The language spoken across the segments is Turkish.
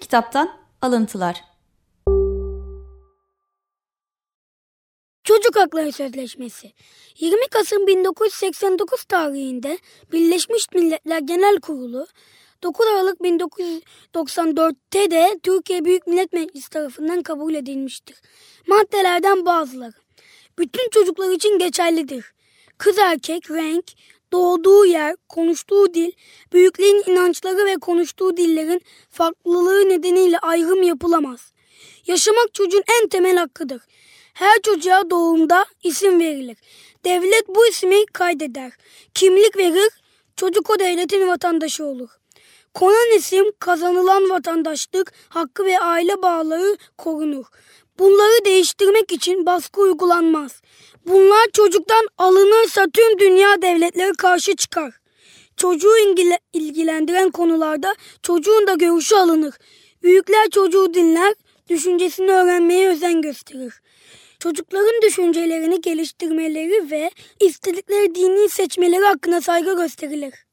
Kitaptan alıntılar. Çocuk Hakları Sözleşmesi 20 Kasım 1989 tarihinde Birleşmiş Milletler Genel Kurulu 9 Aralık 1994'te de Türkiye Büyük Millet Meclisi tarafından kabul edilmiştir. Maddelerden bazıları. Bütün çocuklar için geçerlidir. Kız erkek, renk, doğduğu yer, konuştuğu dil, büyüklerin inançları ve konuştuğu dillerin farklılığı nedeniyle ayrım yapılamaz. Yaşamak çocuğun en temel hakkıdır. Her çocuğa doğumda isim verilir. Devlet bu ismi kaydeder. Kimlik verir, çocuk o devletin vatandaşı olur. Konan isim kazanılan vatandaşlık hakkı ve aile bağları korunur. Bunları değiştirmek için baskı uygulanmaz. Bunlar çocuktan alınırsa tüm dünya devletleri karşı çıkar. Çocuğu ilgile- ilgilendiren konularda çocuğun da görüşü alınır. Büyükler çocuğu dinler, düşüncesini öğrenmeye özen gösterir. Çocukların düşüncelerini geliştirmeleri ve istedikleri dini seçmeleri hakkında saygı gösterilir.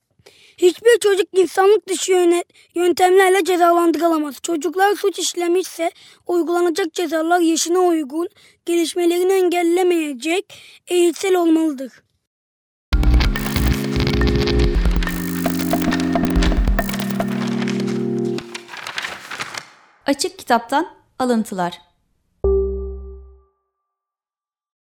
Hiçbir çocuk insanlık dışı yöntemlerle cezalandırılamaz. Çocuklar suç işlemişse uygulanacak cezalar yaşına uygun, gelişmelerini engellemeyecek, eğitsel olmalıdır. Açık Kitaptan alıntılar.